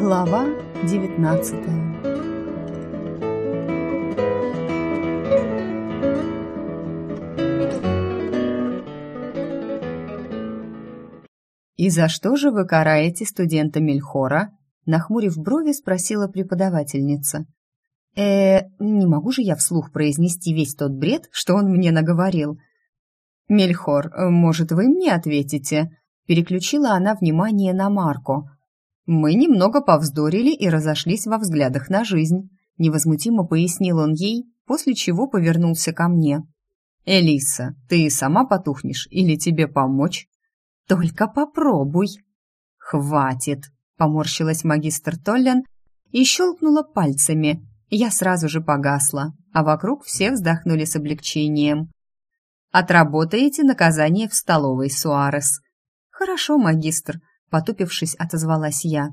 Глава девятнадцатая «И за что же вы караете студента Мельхора?» Нахмурив брови, спросила преподавательница. э не могу же я вслух произнести весь тот бред, что он мне наговорил. «Мельхор, может, вы мне ответите?» Переключила она внимание на Марко. «Мы немного повздорили и разошлись во взглядах на жизнь», невозмутимо пояснил он ей, после чего повернулся ко мне. «Элиса, ты сама потухнешь или тебе помочь?» «Только попробуй!» «Хватит!» — поморщилась магистр Толлен и щелкнула пальцами. Я сразу же погасла, а вокруг все вздохнули с облегчением. «Отработаете наказание в столовой, Суарес». «Хорошо, магистр», — потупившись, отозвалась я.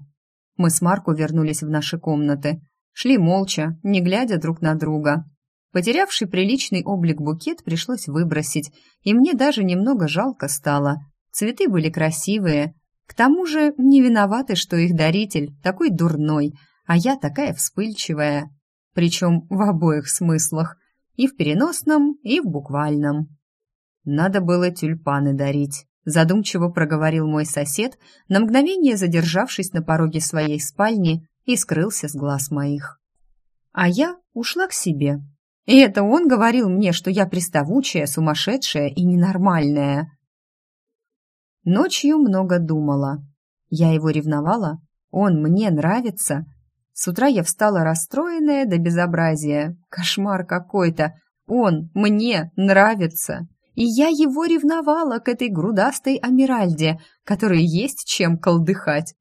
Мы с Марко вернулись в наши комнаты. Шли молча, не глядя друг на друга. Потерявший приличный облик букет пришлось выбросить, и мне даже немного жалко стало. Цветы были красивые. К тому же не виноваты, что их даритель такой дурной, а я такая вспыльчивая. Причем в обоих смыслах. И в переносном, и в буквальном. Надо было тюльпаны дарить. Задумчиво проговорил мой сосед, на мгновение задержавшись на пороге своей спальни и скрылся с глаз моих. А я ушла к себе. И это он говорил мне, что я приставучая, сумасшедшая и ненормальная. Ночью много думала. Я его ревновала, он мне нравится. С утра я встала расстроенная до безобразия. Кошмар какой-то. Он мне нравится. И я его ревновала к этой грудастой Амиральде, которой есть чем колдыхать.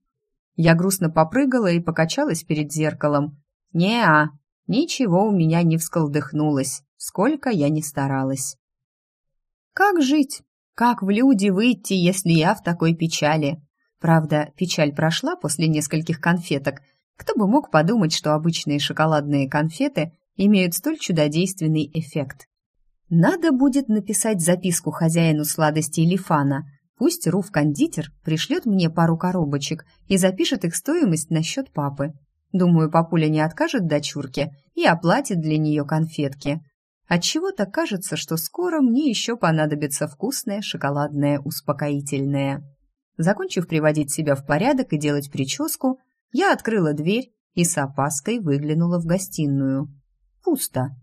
Я грустно попрыгала и покачалась перед зеркалом. Неа, ничего у меня не всколдыхнулось, сколько я ни старалась. Как жить? Как в люди выйти, если я в такой печали? Правда, печаль прошла после нескольких конфеток. Кто бы мог подумать, что обычные шоколадные конфеты имеют столь чудодейственный эффект. Надо будет написать записку хозяину сладостей Лифана. Пусть Руф-кондитер пришлет мне пару коробочек и запишет их стоимость на счет папы. Думаю, папуля не откажет дочурке и оплатит для нее конфетки. Отчего-то кажется, что скоро мне еще понадобится вкусное шоколадное успокоительное. Закончив приводить себя в порядок и делать прическу, я открыла дверь и с опаской выглянула в гостиную. Пусто.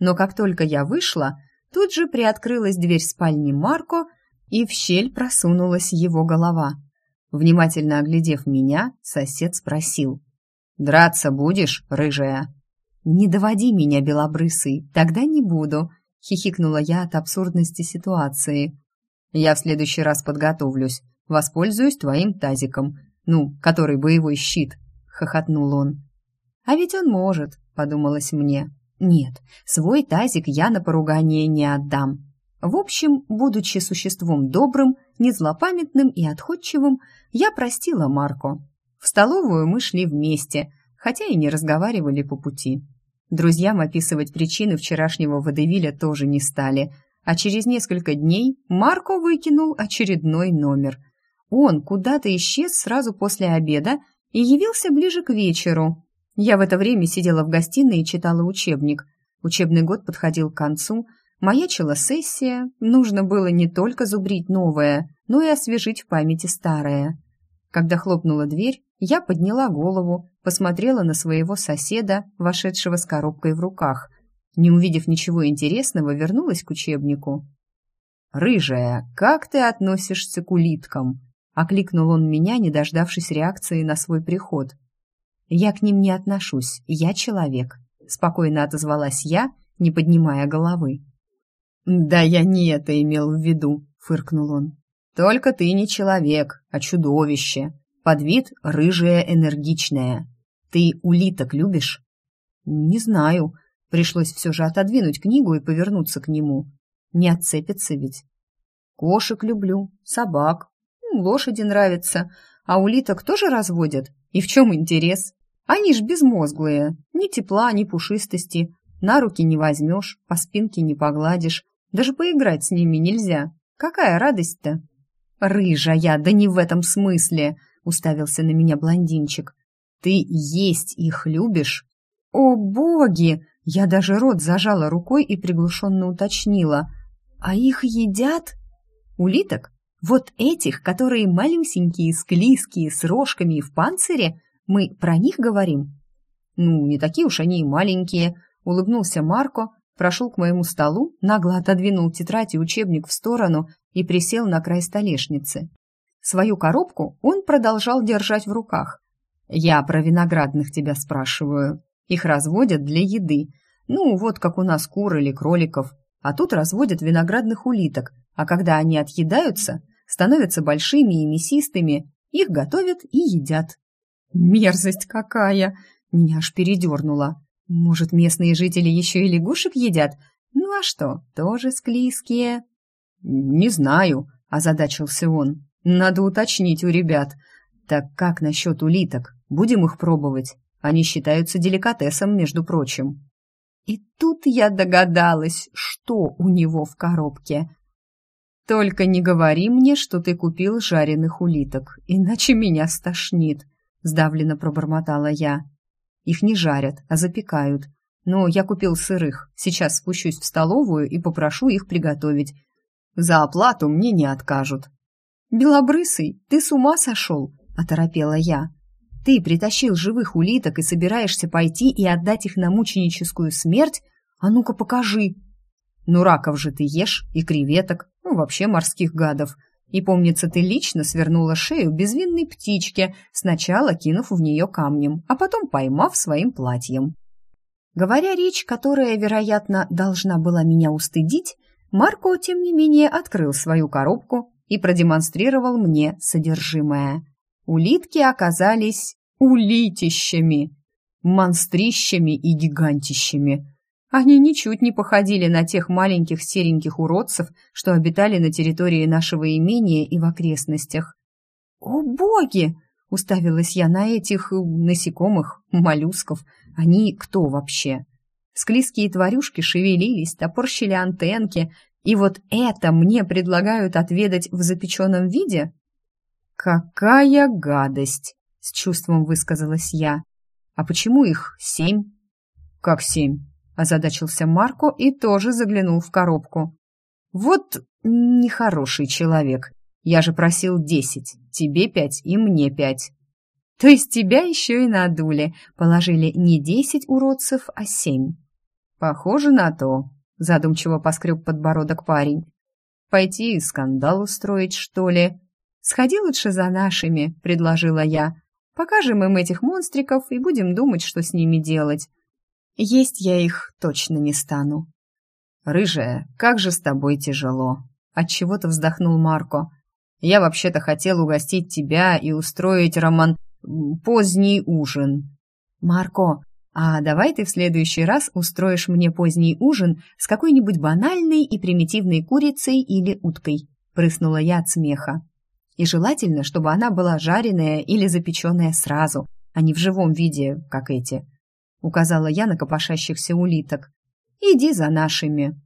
Но как только я вышла, тут же приоткрылась дверь спальни Марко, и в щель просунулась его голова. Внимательно оглядев меня, сосед спросил. «Драться будешь, рыжая?» «Не доводи меня, белобрысый, тогда не буду», — хихикнула я от абсурдности ситуации. «Я в следующий раз подготовлюсь, воспользуюсь твоим тазиком, ну, который боевой щит», — хохотнул он. «А ведь он может», — подумалось мне. «Нет, свой тазик я на поругание не отдам». В общем, будучи существом добрым, незлопамятным и отходчивым, я простила Марко. В столовую мы шли вместе — хотя и не разговаривали по пути. Друзьям описывать причины вчерашнего водевиля тоже не стали, а через несколько дней Марко выкинул очередной номер. Он куда-то исчез сразу после обеда и явился ближе к вечеру. Я в это время сидела в гостиной и читала учебник. Учебный год подходил к концу, маячила сессия, нужно было не только зубрить новое, но и освежить в памяти старое. Когда хлопнула дверь, я подняла голову, посмотрела на своего соседа, вошедшего с коробкой в руках. Не увидев ничего интересного, вернулась к учебнику. «Рыжая, как ты относишься к улиткам?» — окликнул он меня, не дождавшись реакции на свой приход. «Я к ним не отношусь, я человек», — спокойно отозвалась я, не поднимая головы. «Да я не это имел в виду», — фыркнул он. «Только ты не человек, а чудовище. Под вид рыжая энергичная. Ты улиток любишь?» «Не знаю». Пришлось все же отодвинуть книгу и повернуться к нему. Не отцепится ведь. «Кошек люблю, собак, лошади нравятся, а улиток тоже разводят. И в чем интерес? Они ж безмозглые, ни тепла, ни пушистости. На руки не возьмешь, по спинке не погладишь. Даже поиграть с ними нельзя. Какая радость-то?» «Рыжая, да не в этом смысле!» — уставился на меня блондинчик. Ты есть их любишь?» «О, боги!» Я даже рот зажала рукой и приглушенно уточнила. «А их едят?» «Улиток? Вот этих, которые малюсенькие, склизкие, с рожками и в панцире? Мы про них говорим?» «Ну, не такие уж они и маленькие», — улыбнулся Марко, прошел к моему столу, нагло отодвинул тетрадь и учебник в сторону и присел на край столешницы. Свою коробку он продолжал держать в руках. «Я про виноградных тебя спрашиваю. Их разводят для еды. Ну, вот как у нас кур или кроликов. А тут разводят виноградных улиток, а когда они отъедаются, становятся большими и мясистыми, их готовят и едят». «Мерзость какая!» Меня аж передернуло. Может, местные жители еще и лягушек едят? Ну а что, тоже склизкие? Не знаю, озадачился он. Надо уточнить у ребят. Так как насчет улиток? Будем их пробовать? Они считаются деликатесом, между прочим. И тут я догадалась, что у него в коробке. Только не говори мне, что ты купил жареных улиток, иначе меня стошнит, сдавленно пробормотала я. Их не жарят, а запекают. Но я купил сырых. Сейчас спущусь в столовую и попрошу их приготовить. За оплату мне не откажут. «Белобрысый, ты с ума сошел?» – оторопела я. «Ты притащил живых улиток и собираешься пойти и отдать их на мученическую смерть? А ну-ка покажи!» «Ну, раков же ты ешь и креветок, ну, вообще морских гадов. И, помнится, ты лично свернула шею безвинной птичке, сначала кинув в нее камнем, а потом поймав своим платьем. Говоря речь, которая, вероятно, должна была меня устыдить, Марко, тем не менее, открыл свою коробку и продемонстрировал мне содержимое. Улитки оказались улитищами, монстрищами и гигантищами. Они ничуть не походили на тех маленьких сереньких уродцев, что обитали на территории нашего имения и в окрестностях. «О, боги!» — уставилась я на этих э, насекомых, моллюсков. Они кто вообще? Склизкие тварюшки шевелились, топорщили антенки, и вот это мне предлагают отведать в запеченном виде? «Какая гадость!» — с чувством высказалась я. «А почему их семь?» «Как семь?» Озадачился Марко и тоже заглянул в коробку. «Вот нехороший человек. Я же просил десять, тебе пять и мне пять». «То есть тебя еще и надули, положили не десять уродцев, а семь». «Похоже на то», — задумчиво поскреб подбородок парень. «Пойти скандал устроить, что ли?» «Сходи лучше за нашими», — предложила я. «Покажем им этих монстриков и будем думать, что с ними делать. Есть я их точно не стану. Рыжая, как же с тобой тяжело. Отчего-то вздохнул Марко. Я вообще-то хотел угостить тебя и устроить роман поздний ужин. Марко, а давай ты в следующий раз устроишь мне поздний ужин с какой-нибудь банальной и примитивной курицей или уткой, прыснула я от смеха. И желательно, чтобы она была жареная или запеченная сразу, а не в живом виде, как эти. — указала я на копошащихся улиток. «Иди за нашими».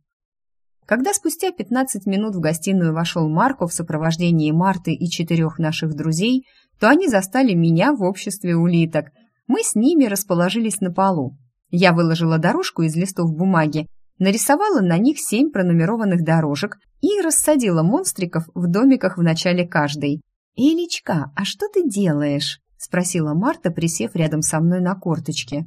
Когда спустя пятнадцать минут в гостиную вошел Марко в сопровождении Марты и четырех наших друзей, то они застали меня в обществе улиток. Мы с ними расположились на полу. Я выложила дорожку из листов бумаги, нарисовала на них семь пронумерованных дорожек и рассадила монстриков в домиках в начале каждой. «Элечка, а что ты делаешь?» — спросила Марта, присев рядом со мной на корточке.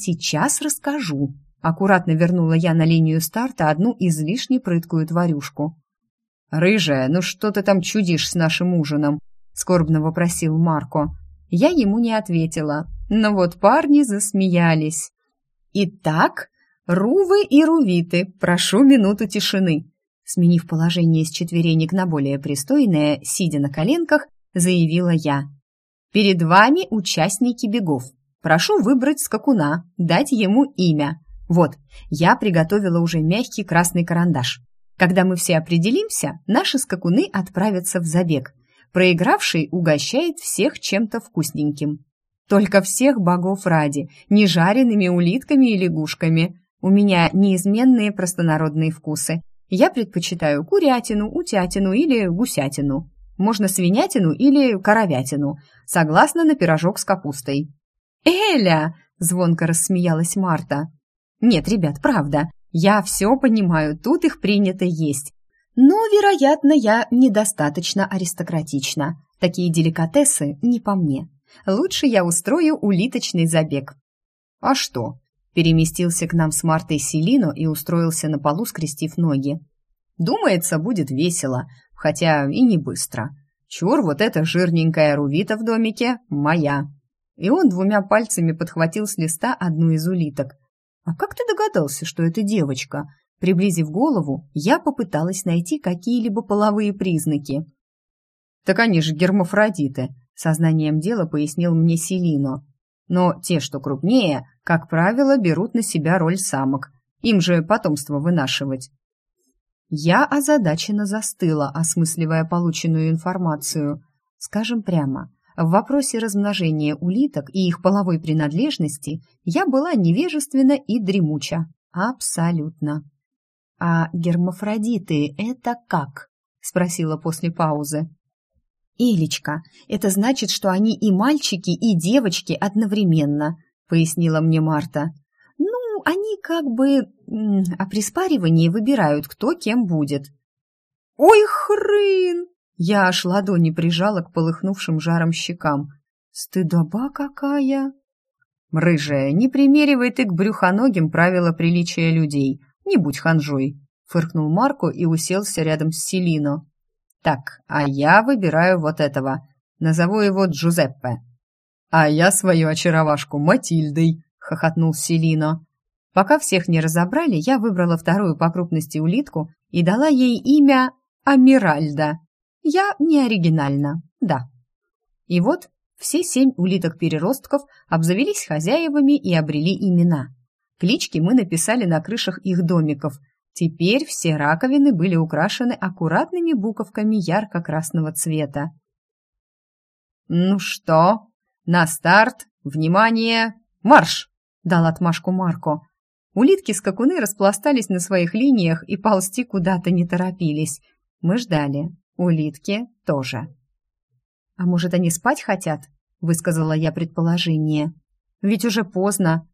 «Сейчас расскажу», — аккуратно вернула я на линию старта одну излишне прыткую тварюшку. «Рыжая, ну что ты там чудишь с нашим ужином?» — скорбно вопросил Марко. Я ему не ответила, но вот парни засмеялись. «Итак, Рувы и Рувиты, прошу минуту тишины», сменив положение с четверенек на более пристойное, сидя на коленках, заявила я. «Перед вами участники бегов. Прошу выбрать скакуна, дать ему имя. Вот, я приготовила уже мягкий красный карандаш. Когда мы все определимся, наши скакуны отправятся в забег. Проигравший угощает всех чем-то вкусненьким. Только всех богов ради, не жареными улитками и лягушками. У меня неизменные простонародные вкусы. Я предпочитаю курятину, утятину или гусятину. Можно свинятину или коровятину. Согласно на пирожок с капустой. «Эля!» — звонко рассмеялась Марта. «Нет, ребят, правда, я все понимаю, тут их принято есть. Но, вероятно, я недостаточно аристократична. Такие деликатесы не по мне. Лучше я устрою улиточный забег». «А что?» Переместился к нам с Мартой Селино и устроился на полу, скрестив ноги. «Думается, будет весело, хотя и не быстро. Чур, вот эта жирненькая рувита в домике моя». И он двумя пальцами подхватил с листа одну из улиток. «А как ты догадался, что это девочка?» Приблизив голову, я попыталась найти какие-либо половые признаки. «Так они же гермафродиты», — сознанием дела пояснил мне Селино. «Но те, что крупнее, как правило, берут на себя роль самок. Им же потомство вынашивать». Я озадаченно застыла, осмысливая полученную информацию. Скажем прямо, в вопросе размножения улиток и их половой принадлежности я была невежественна и дремуча. Абсолютно. «А гермафродиты — это как?» — спросила после паузы. «Элечка, это значит, что они и мальчики, и девочки одновременно», — пояснила мне Марта. «Ну, они как бы а при спаривании выбирают, кто кем будет». «Ой, хрен!» Я аж ладони прижала к полыхнувшим жаром щекам. «Стыдоба какая!» «Рыжая, не примеривай ты к брюхоногим правила приличия людей. Не будь ханжой!» — фыркнул Марко и уселся рядом с Селино. Так, а я выбираю вот этого. Назову его Джузеппе. А я свою очаровашку Матильдой, хохотнул Селино. Пока всех не разобрали, я выбрала вторую по крупности улитку и дала ей имя Амиральда. Я не оригинальна, да. И вот все семь улиток-переростков обзавелись хозяевами и обрели имена. Клички мы написали на крышах их домиков, Теперь все раковины были украшены аккуратными буковками ярко-красного цвета. «Ну что, на старт! Внимание! Марш!» — дал отмашку Марко. Улитки-скакуны распластались на своих линиях и ползти куда-то не торопились. Мы ждали. Улитки тоже. «А может, они спать хотят?» — высказала я предположение. «Ведь уже поздно».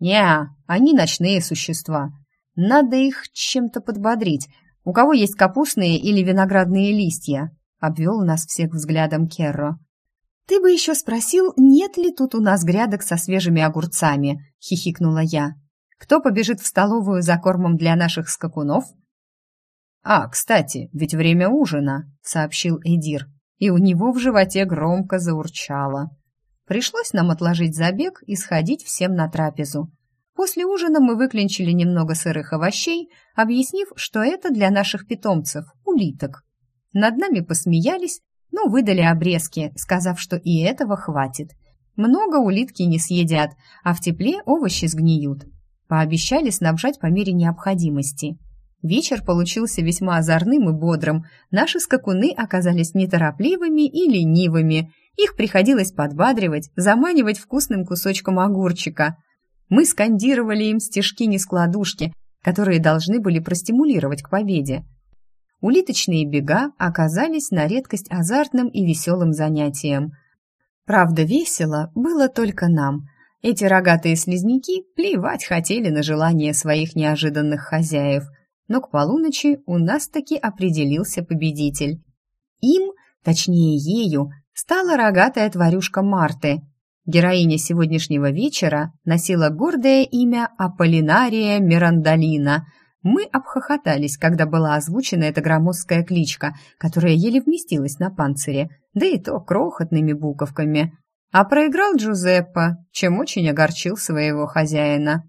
«Не, они ночные существа. Надо их чем-то подбодрить. У кого есть капустные или виноградные листья?» Обвел нас всех взглядом Керро. «Ты бы еще спросил, нет ли тут у нас грядок со свежими огурцами?» — хихикнула я. «Кто побежит в столовую за кормом для наших скакунов?» «А, кстати, ведь время ужина», — сообщил Эдир, и у него в животе громко заурчало. Пришлось нам отложить забег и сходить всем на трапезу. После ужина мы выклинчили немного сырых овощей, объяснив, что это для наших питомцев, улиток. Над нами посмеялись, но выдали обрезки, сказав, что и этого хватит. Много улитки не съедят, а в тепле овощи сгниют. Пообещали снабжать по мере необходимости. Вечер получился весьма озорным и бодрым. Наши скакуны оказались неторопливыми и ленивыми. Их приходилось подбадривать, заманивать вкусным кусочком огурчика – мы скандировали им стежки-нескладушки, которые должны были простимулировать к победе. Улиточные бега оказались на редкость азартным и веселым занятием. Правда, весело было только нам. Эти рогатые слизняки плевать хотели на желание своих неожиданных хозяев, но к полуночи у нас таки определился победитель. Им, точнее ею, стала рогатая тварюшка Марты, Героиня сегодняшнего вечера носила гордое имя Аполлинария Мирандолина. Мы обхохотались, когда была озвучена эта громоздкая кличка, которая еле вместилась на панцире, да и то крохотными буковками. А проиграл Джузеппе, чем очень огорчил своего хозяина.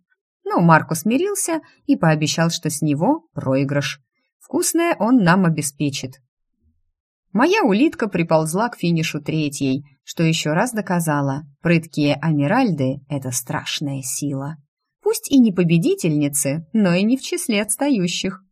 Но Марко смирился и пообещал, что с него проигрыш. Вкусное он нам обеспечит. Моя улитка приползла к финишу третьей, что еще раз доказала, прыткие амиральды — это страшная сила. Пусть и не победительницы, но и не в числе отстающих.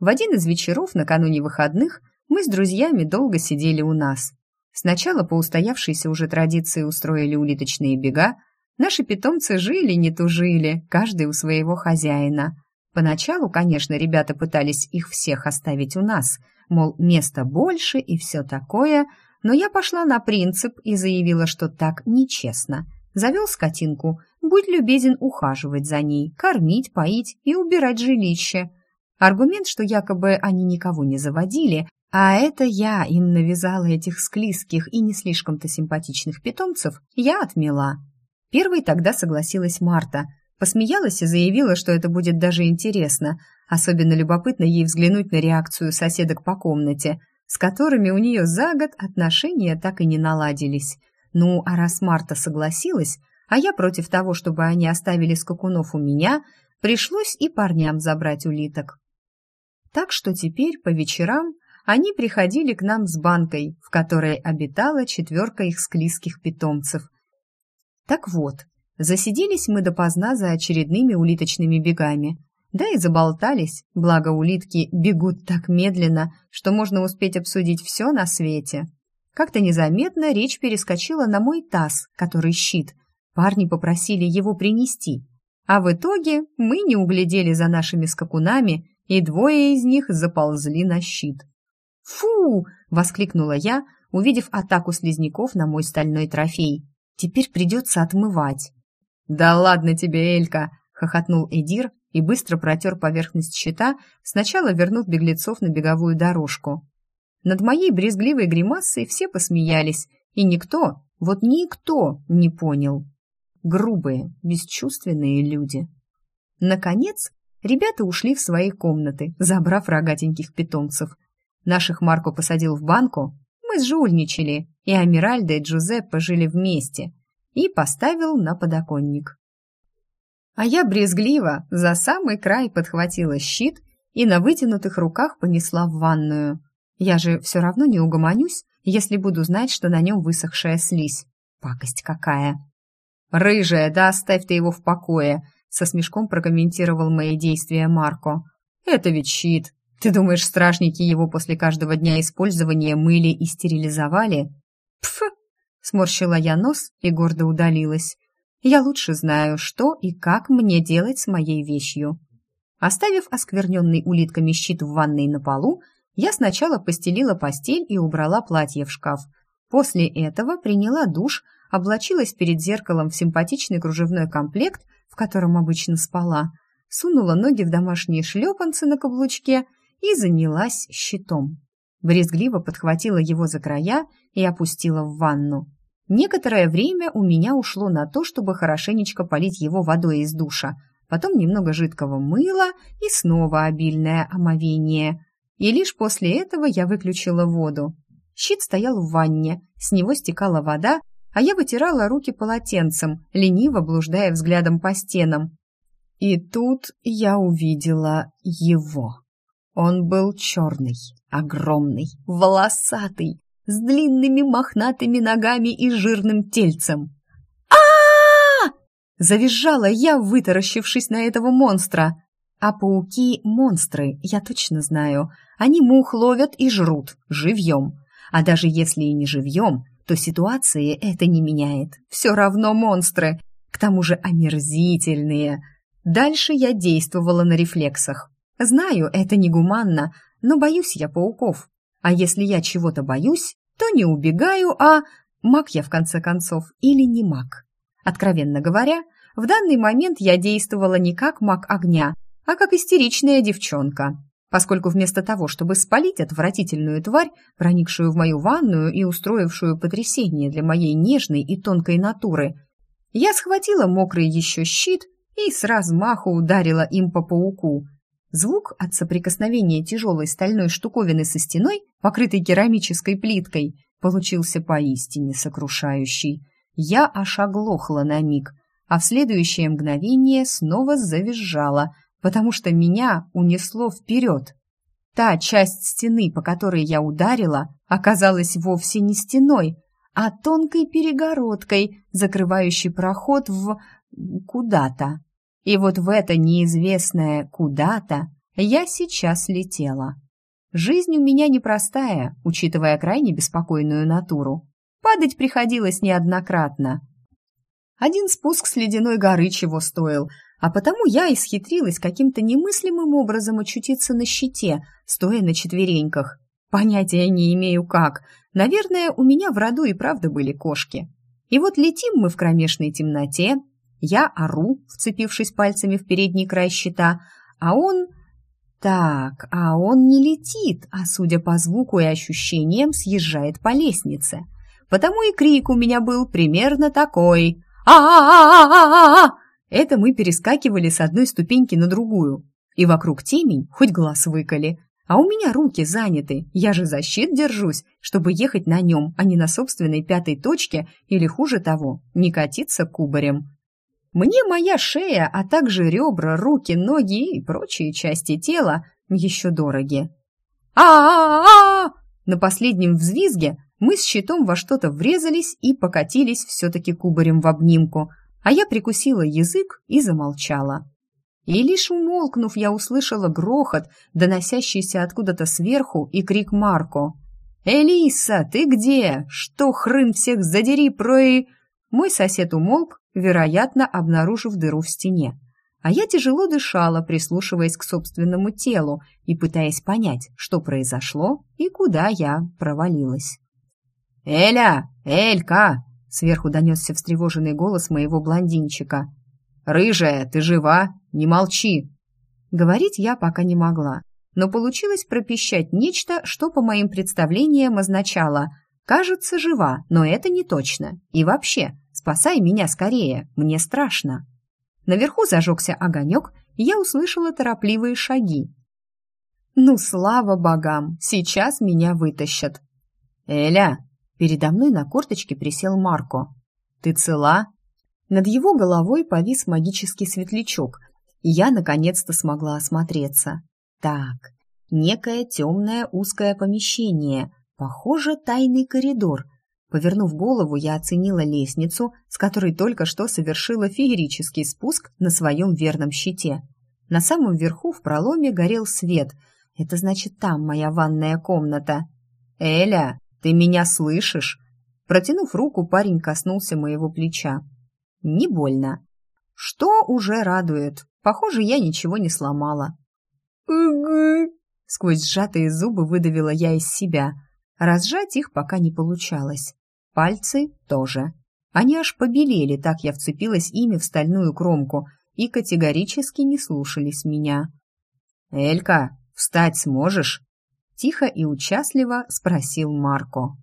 В один из вечеров накануне выходных мы с друзьями долго сидели у нас. Сначала по устоявшейся уже традиции устроили улиточные бега, наши питомцы жили, не тужили, каждый у своего хозяина. Поначалу, конечно, ребята пытались их всех оставить у нас, мол, места больше и все такое, но я пошла на принцип и заявила, что так нечестно. Завел скотинку, будь любезен ухаживать за ней, кормить, поить и убирать жилище. Аргумент, что якобы они никого не заводили, а это я им навязала этих склизких и не слишком-то симпатичных питомцев, я отмела. Первой тогда согласилась Марта, посмеялась и заявила, что это будет даже интересно. Особенно любопытно ей взглянуть на реакцию соседок по комнате, с которыми у нее за год отношения так и не наладились. Ну, а раз Марта согласилась, а я против того, чтобы они оставили скакунов у меня, пришлось и парням забрать улиток. Так что теперь по вечерам они приходили к нам с банкой, в которой обитала четверка их склизких питомцев. Так вот, засиделись мы допоздна за очередными улиточными бегами. Да и заболтались, благо улитки бегут так медленно, что можно успеть обсудить все на свете. Как-то незаметно речь перескочила на мой таз, который щит. Парни попросили его принести. А в итоге мы не углядели за нашими скакунами, и двое из них заползли на щит. «Фу!» — воскликнула я, увидев атаку слизняков на мой стальной трофей. «Теперь придется отмывать». «Да ладно тебе, Элька!» — хохотнул Эдир и быстро протер поверхность щита, сначала вернув беглецов на беговую дорожку. Над моей брезгливой гримасой все посмеялись, и никто, вот никто не понял. Грубые, бесчувственные люди. Наконец, ребята ушли в свои комнаты, забрав рогатеньких питомцев, Наших Марко посадил в банку, мы сжульничали, и Амиральда и Джузеппе жили вместе, и поставил на подоконник. А я брезгливо за самый край подхватила щит и на вытянутых руках понесла в ванную. Я же все равно не угомонюсь, если буду знать, что на нем высохшая слизь. Пакость какая! «Рыжая, да оставь ты его в покое!» со смешком прокомментировал мои действия Марко. «Это ведь щит, ты думаешь, стражники его после каждого дня использования мыли и стерилизовали? Пф! Сморщила я нос и гордо удалилась. Я лучше знаю, что и как мне делать с моей вещью. Оставив оскверненный улитками щит в ванной на полу, я сначала постелила постель и убрала платье в шкаф. После этого приняла душ, облачилась перед зеркалом в симпатичный кружевной комплект, в котором обычно спала, сунула ноги в домашние шлепанцы на каблучке и занялась щитом. Брезгливо подхватила его за края и опустила в ванну. Некоторое время у меня ушло на то, чтобы хорошенечко полить его водой из душа, потом немного жидкого мыла и снова обильное омовение. И лишь после этого я выключила воду. Щит стоял в ванне, с него стекала вода, а я вытирала руки полотенцем, лениво блуждая взглядом по стенам. И тут я увидела его. Он был черный, огромный, волосатый, с длинными мохнатыми ногами и жирным тельцем. а, Завизжала я, вытаращившись на этого монстра. А пауки — монстры, я точно знаю. Они мух ловят и жрут, живьем. А даже если и не живьем, то ситуации это не меняет. Все равно монстры, к тому же омерзительные. Дальше я действовала на рефлексах. Знаю, это негуманно, но боюсь я пауков. А если я чего-то боюсь, то не убегаю, а маг я в конце концов или не маг. Откровенно говоря, в данный момент я действовала не как маг огня, а как истеричная девчонка, поскольку вместо того, чтобы спалить отвратительную тварь, проникшую в мою ванную и устроившую потрясение для моей нежной и тонкой натуры, я схватила мокрый еще щит и с размаху ударила им по пауку, Звук от соприкосновения тяжелой стальной штуковины со стеной, покрытой керамической плиткой, получился поистине сокрушающий. Я аж оглохла на миг, а в следующее мгновение снова завизжала, потому что меня унесло вперед. Та часть стены, по которой я ударила, оказалась вовсе не стеной, а тонкой перегородкой, закрывающей проход в... куда-то. И вот в это неизвестное куда-то я сейчас летела. Жизнь у меня непростая, учитывая крайне беспокойную натуру. Падать приходилось неоднократно. Один спуск с ледяной горы чего стоил, а потому я исхитрилась каким-то немыслимым образом очутиться на щите, стоя на четвереньках. Понятия не имею как. Наверное, у меня в роду и правда были кошки. И вот летим мы в кромешной темноте, я ору, вцепившись пальцами в передний край щита, а он... Так, а он не летит, а, судя по звуку и ощущениям, съезжает по лестнице. Потому и крик у меня был примерно такой. а а а а а Это мы перескакивали с одной ступеньки на другую. И вокруг темень, хоть глаз выколи. А у меня руки заняты, я же защит держусь, чтобы ехать на нем, а не на собственной пятой точке или, хуже того, не катиться кубарем. Мне моя шея, а также ребра, руки, ноги и прочие части тела еще дороги. а а а, На последнем взвизге мы с щитом во что-то врезались и покатились все-таки кубарем в обнимку, а я прикусила язык и замолчала. И лишь умолкнув, я услышала грохот, доносящийся откуда-то сверху, и крик Марко. «Элиса, ты где? Что, хрын всех задери, про и...» Мой сосед умолк, вероятно, обнаружив дыру в стене. А я тяжело дышала, прислушиваясь к собственному телу и пытаясь понять, что произошло и куда я провалилась. «Эля! Элька!» — сверху донесся встревоженный голос моего блондинчика. «Рыжая, ты жива? Не молчи!» Говорить я пока не могла, но получилось пропищать нечто, что по моим представлениям означало «кажется, жива, но это не точно. И вообще, Спасай меня скорее, мне страшно. Наверху зажегся огонек, и я услышала торопливые шаги. Ну, слава богам, сейчас меня вытащат. Эля, передо мной на корточке присел Марко. Ты цела? Над его головой повис магический светлячок, и я наконец-то смогла осмотреться. Так, некое темное узкое помещение, похоже, тайный коридор, Повернув голову, я оценила лестницу, с которой только что совершила феерический спуск на своем верном щите. На самом верху в проломе горел свет. Это значит, там моя ванная комната. «Эля, ты меня слышишь?» Протянув руку, парень коснулся моего плеча. «Не больно». Что уже радует. Похоже, я ничего не сломала. «Угу!» Сквозь сжатые зубы выдавила я из себя. Разжать их пока не получалось. Пальцы тоже. Они аж побелели, так я вцепилась ими в стальную кромку и категорически не слушались меня. «Элька, встать сможешь?» Тихо и участливо спросил Марко.